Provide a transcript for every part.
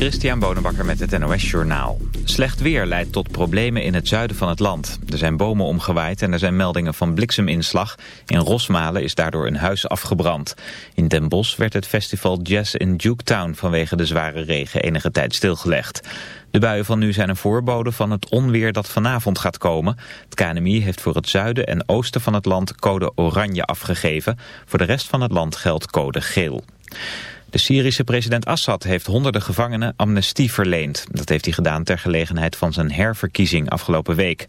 Christian Bonenbakker met het NOS Journaal. Slecht weer leidt tot problemen in het zuiden van het land. Er zijn bomen omgewaaid en er zijn meldingen van blikseminslag. In Rosmalen is daardoor een huis afgebrand. In Den Bosch werd het festival Jazz in Duketown vanwege de zware regen enige tijd stilgelegd. De buien van nu zijn een voorbode van het onweer dat vanavond gaat komen. Het KNMI heeft voor het zuiden en oosten van het land code oranje afgegeven. Voor de rest van het land geldt code geel. De Syrische president Assad heeft honderden gevangenen amnestie verleend. Dat heeft hij gedaan ter gelegenheid van zijn herverkiezing afgelopen week.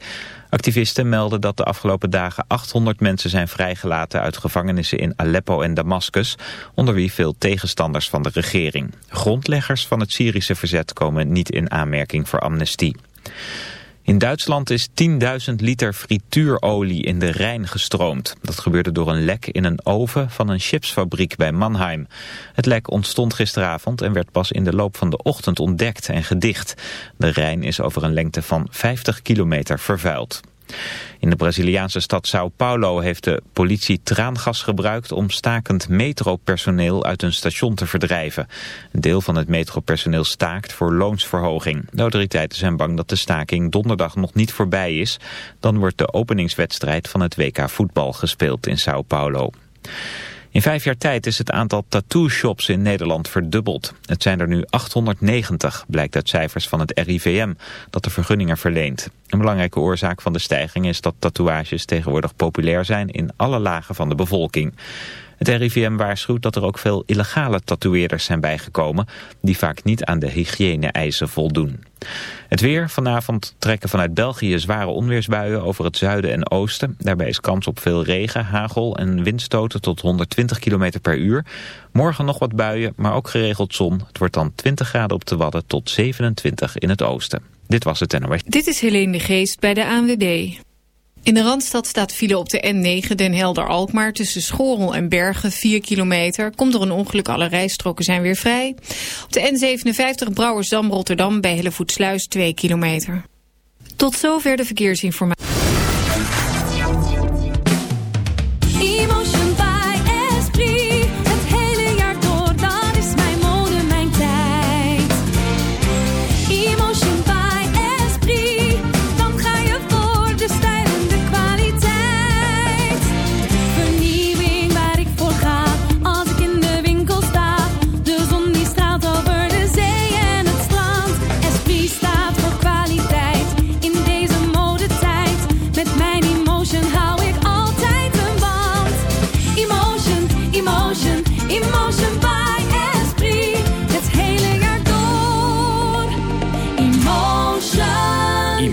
Activisten melden dat de afgelopen dagen 800 mensen zijn vrijgelaten uit gevangenissen in Aleppo en Damascus, onder wie veel tegenstanders van de regering. Grondleggers van het Syrische verzet komen niet in aanmerking voor amnestie. In Duitsland is 10.000 liter frituurolie in de Rijn gestroomd. Dat gebeurde door een lek in een oven van een chipsfabriek bij Mannheim. Het lek ontstond gisteravond en werd pas in de loop van de ochtend ontdekt en gedicht. De Rijn is over een lengte van 50 kilometer vervuild. In de Braziliaanse stad Sao Paulo heeft de politie traangas gebruikt om stakend metropersoneel uit een station te verdrijven. Een deel van het metropersoneel staakt voor loonsverhoging. De autoriteiten zijn bang dat de staking donderdag nog niet voorbij is. Dan wordt de openingswedstrijd van het WK voetbal gespeeld in Sao Paulo. In vijf jaar tijd is het aantal tattoo-shops in Nederland verdubbeld. Het zijn er nu 890, blijkt uit cijfers van het RIVM, dat de vergunningen verleent. Een belangrijke oorzaak van de stijging is dat tatoeages tegenwoordig populair zijn in alle lagen van de bevolking. Het RIVM waarschuwt dat er ook veel illegale tatoeëerders zijn bijgekomen... die vaak niet aan de hygiëne-eisen voldoen. Het weer. Vanavond trekken vanuit België zware onweersbuien over het zuiden en oosten. Daarbij is kans op veel regen, hagel en windstoten tot 120 km per uur. Morgen nog wat buien, maar ook geregeld zon. Het wordt dan 20 graden op de Wadden tot 27 in het oosten. Dit was het NOS. Dit is Helene de Geest bij de ANWB. In de Randstad staat file op de N9 Den Helder-Alkmaar tussen Schorel en Bergen 4 kilometer. Komt door een ongeluk, alle rijstroken zijn weer vrij. Op de N57 Brouwersdam-Rotterdam bij Hellevoetsluis 2 kilometer. Tot zover de verkeersinformatie.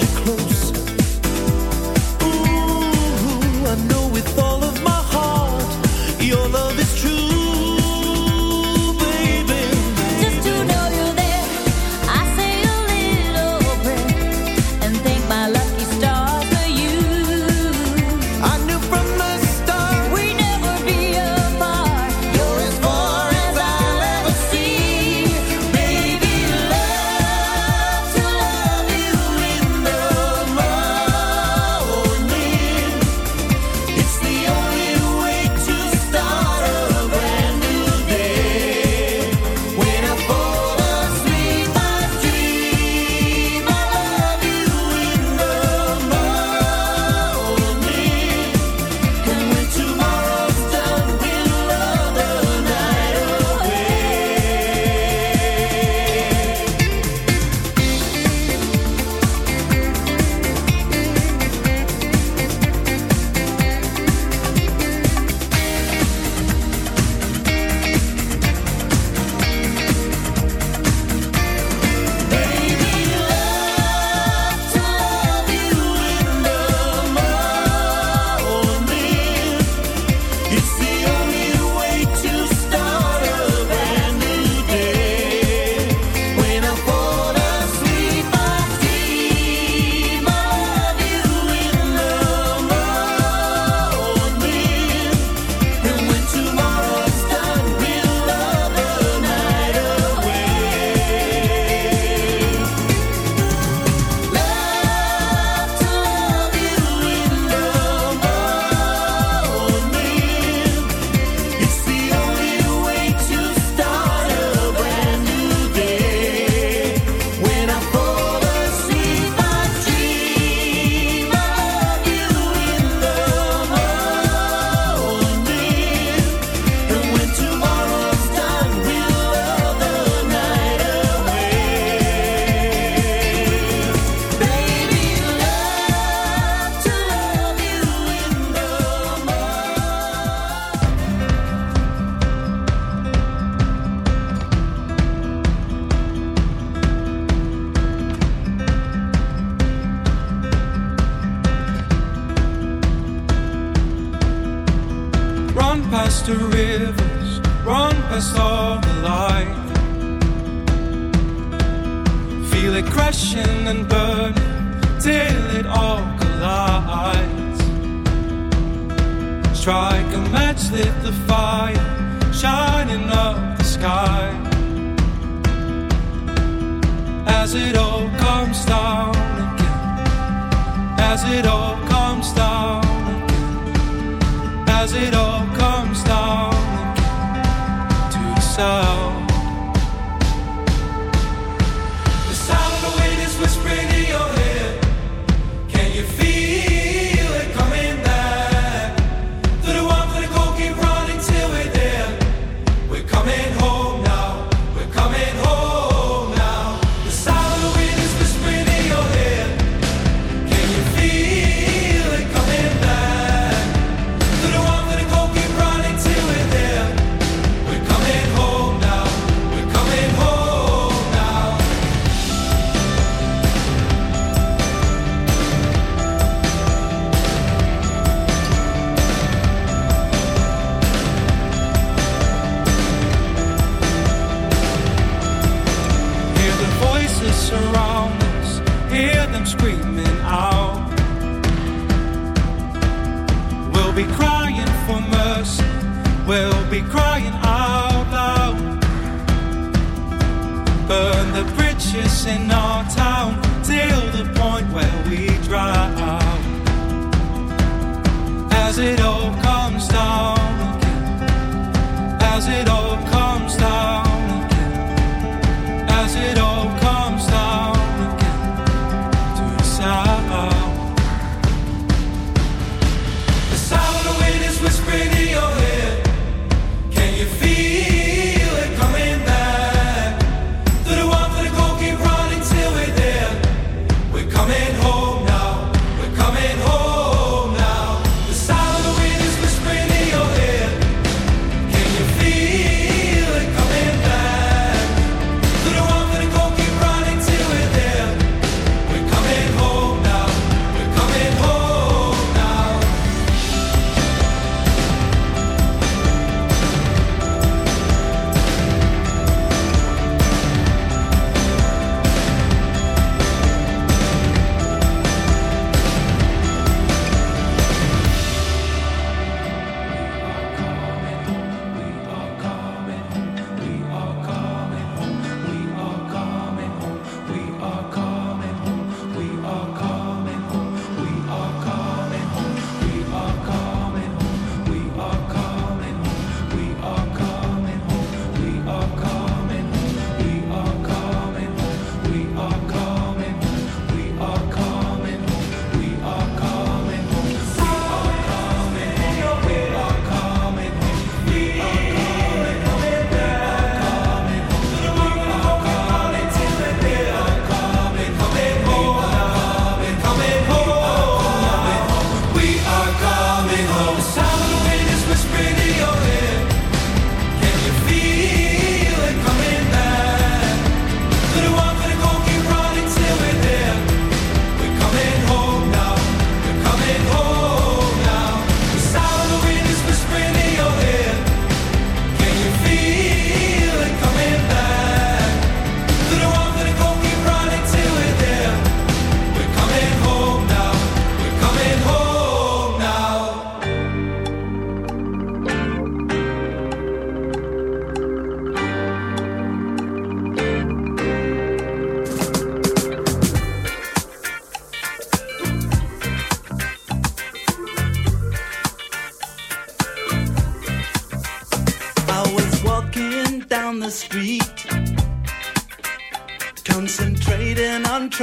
you close.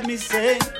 beside me say,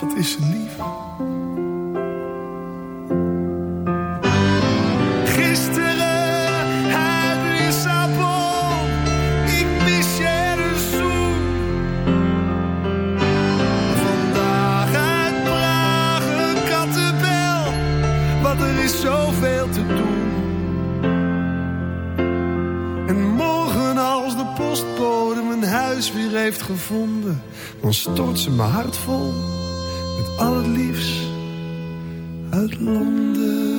Wat is ze lief. Gisteren uit Lissabon. Ik mis je een zoen. Vandaag uit Praag een kattenbel. Want er is zoveel te doen. En morgen als de postbode mijn huis weer heeft gevonden, dan stort ze mijn hart vol met al het liefst uit Londen.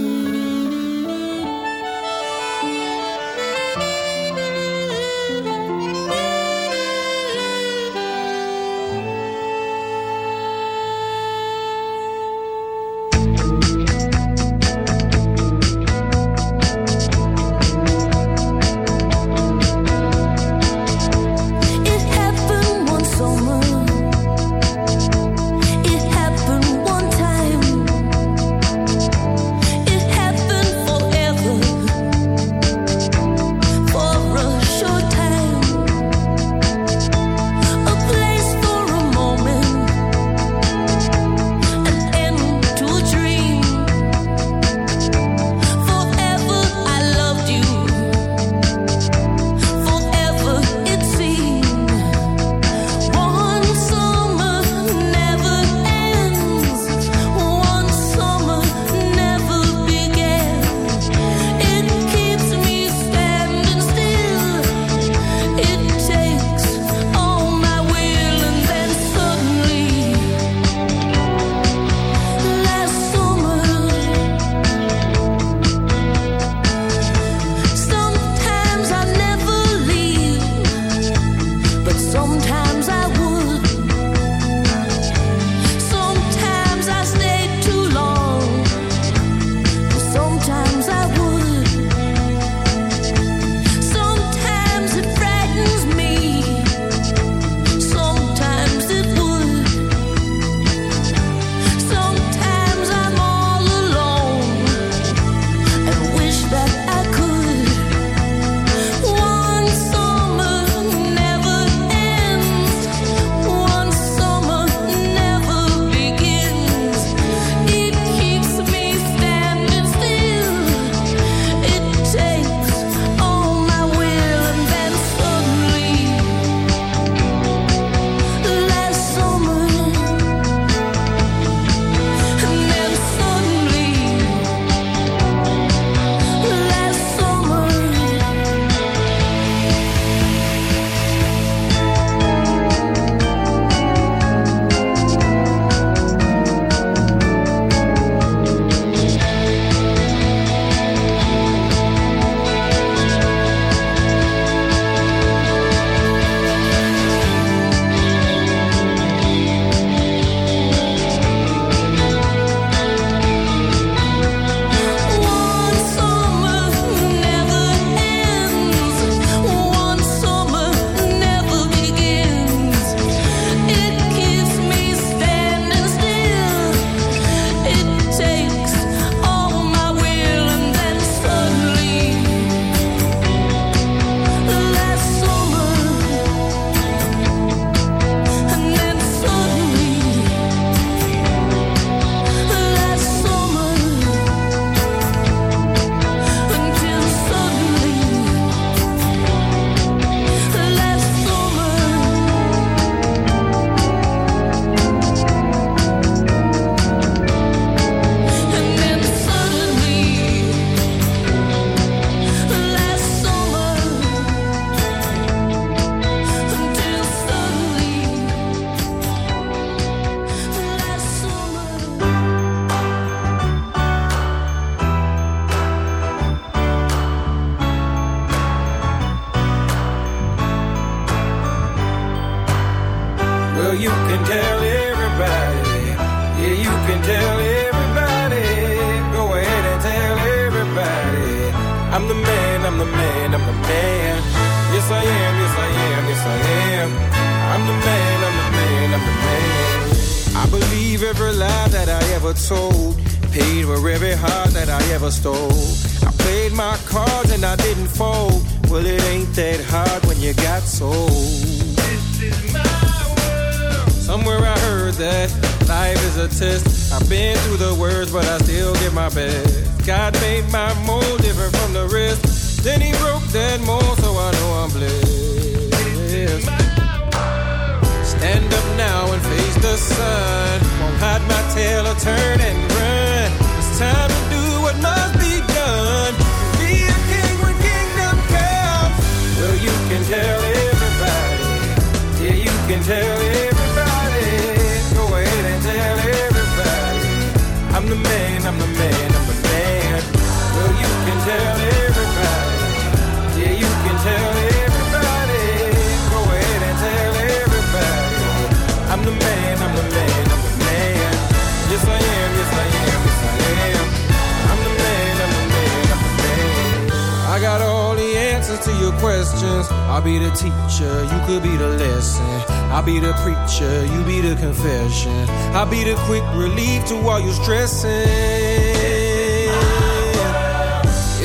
relief to all your stressing.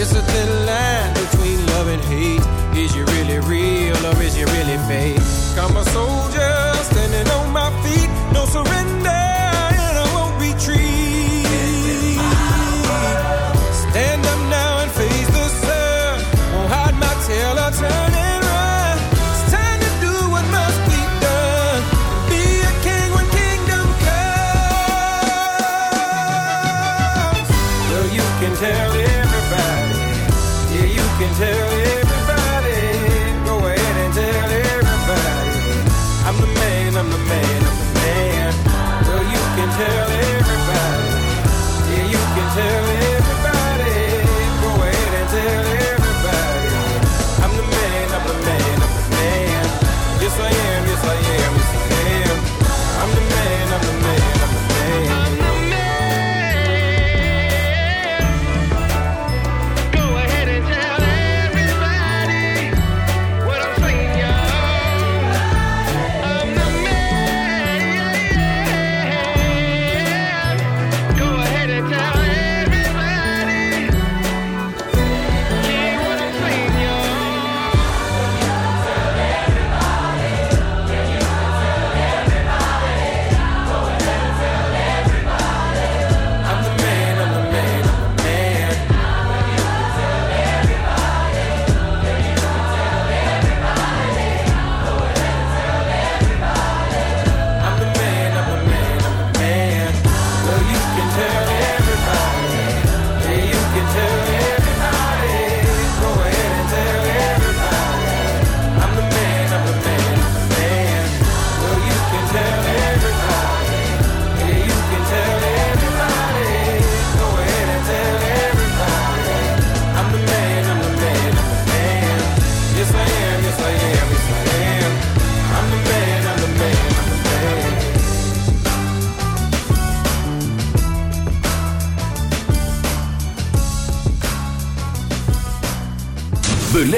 It's a thin line between love and hate. Is you really real or is you really fake? I'm a soldier standing on my feet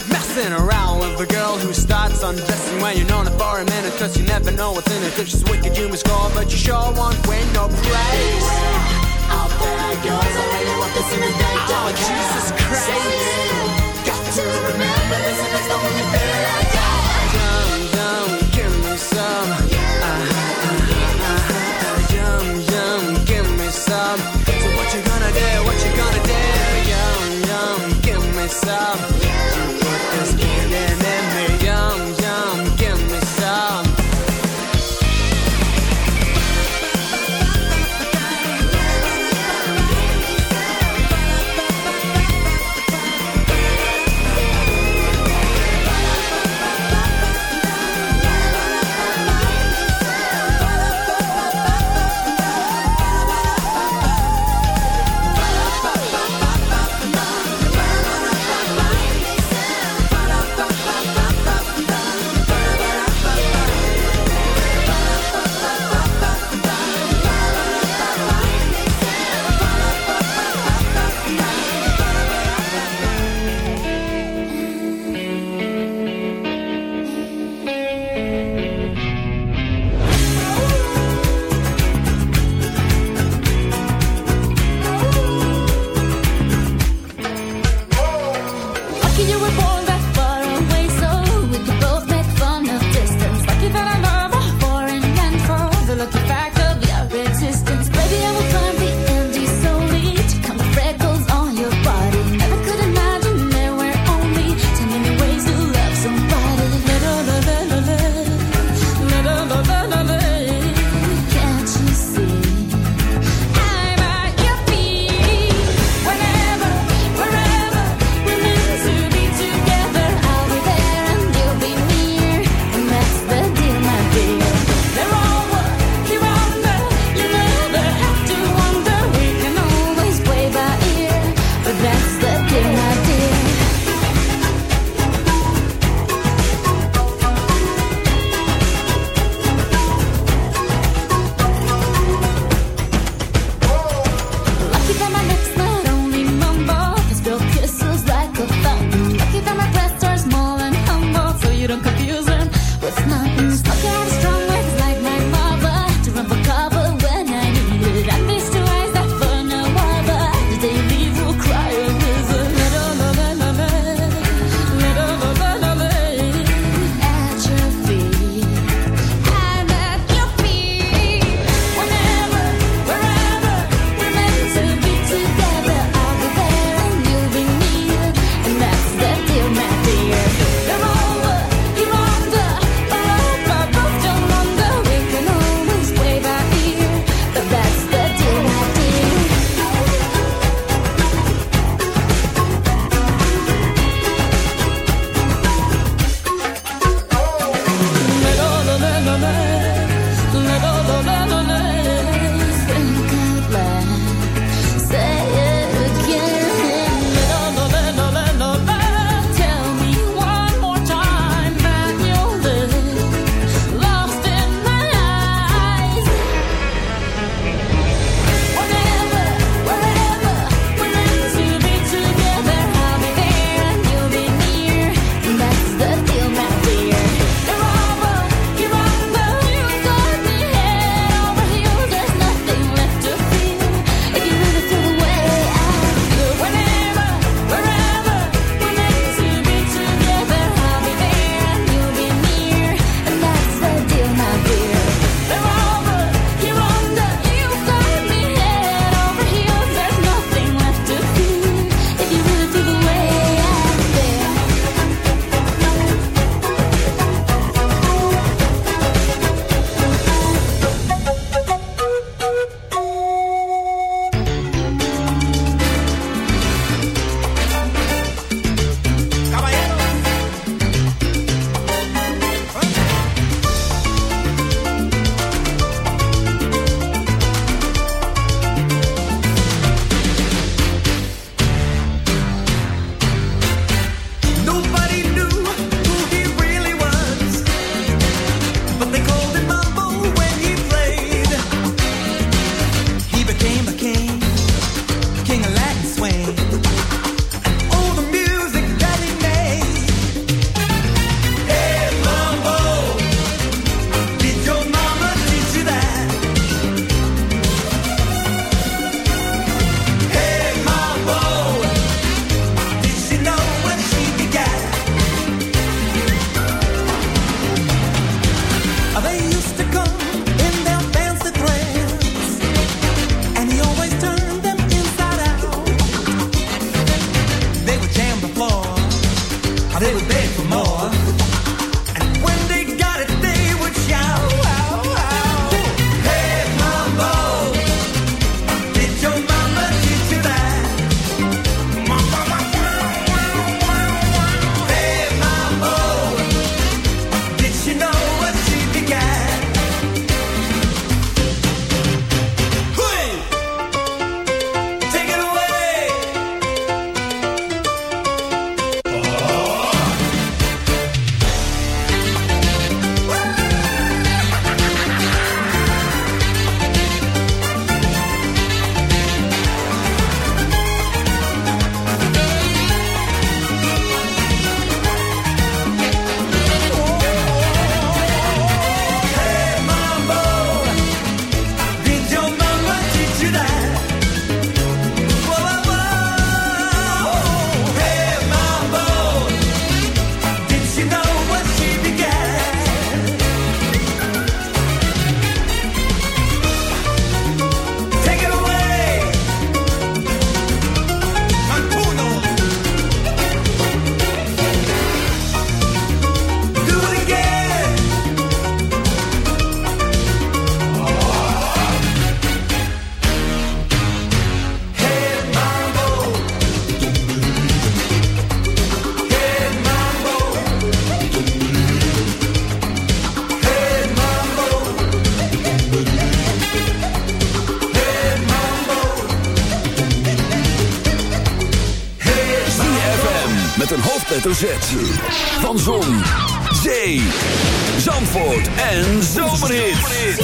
start messing around with a girl who starts undressing when you're known for a minute. Cause you never know what's in it. Cause she's wicked, you must go, but you sure won't win no praise. I'll play yours, I really want this in the day. Oh, Jesus Christ. Yeah. en zomerhit.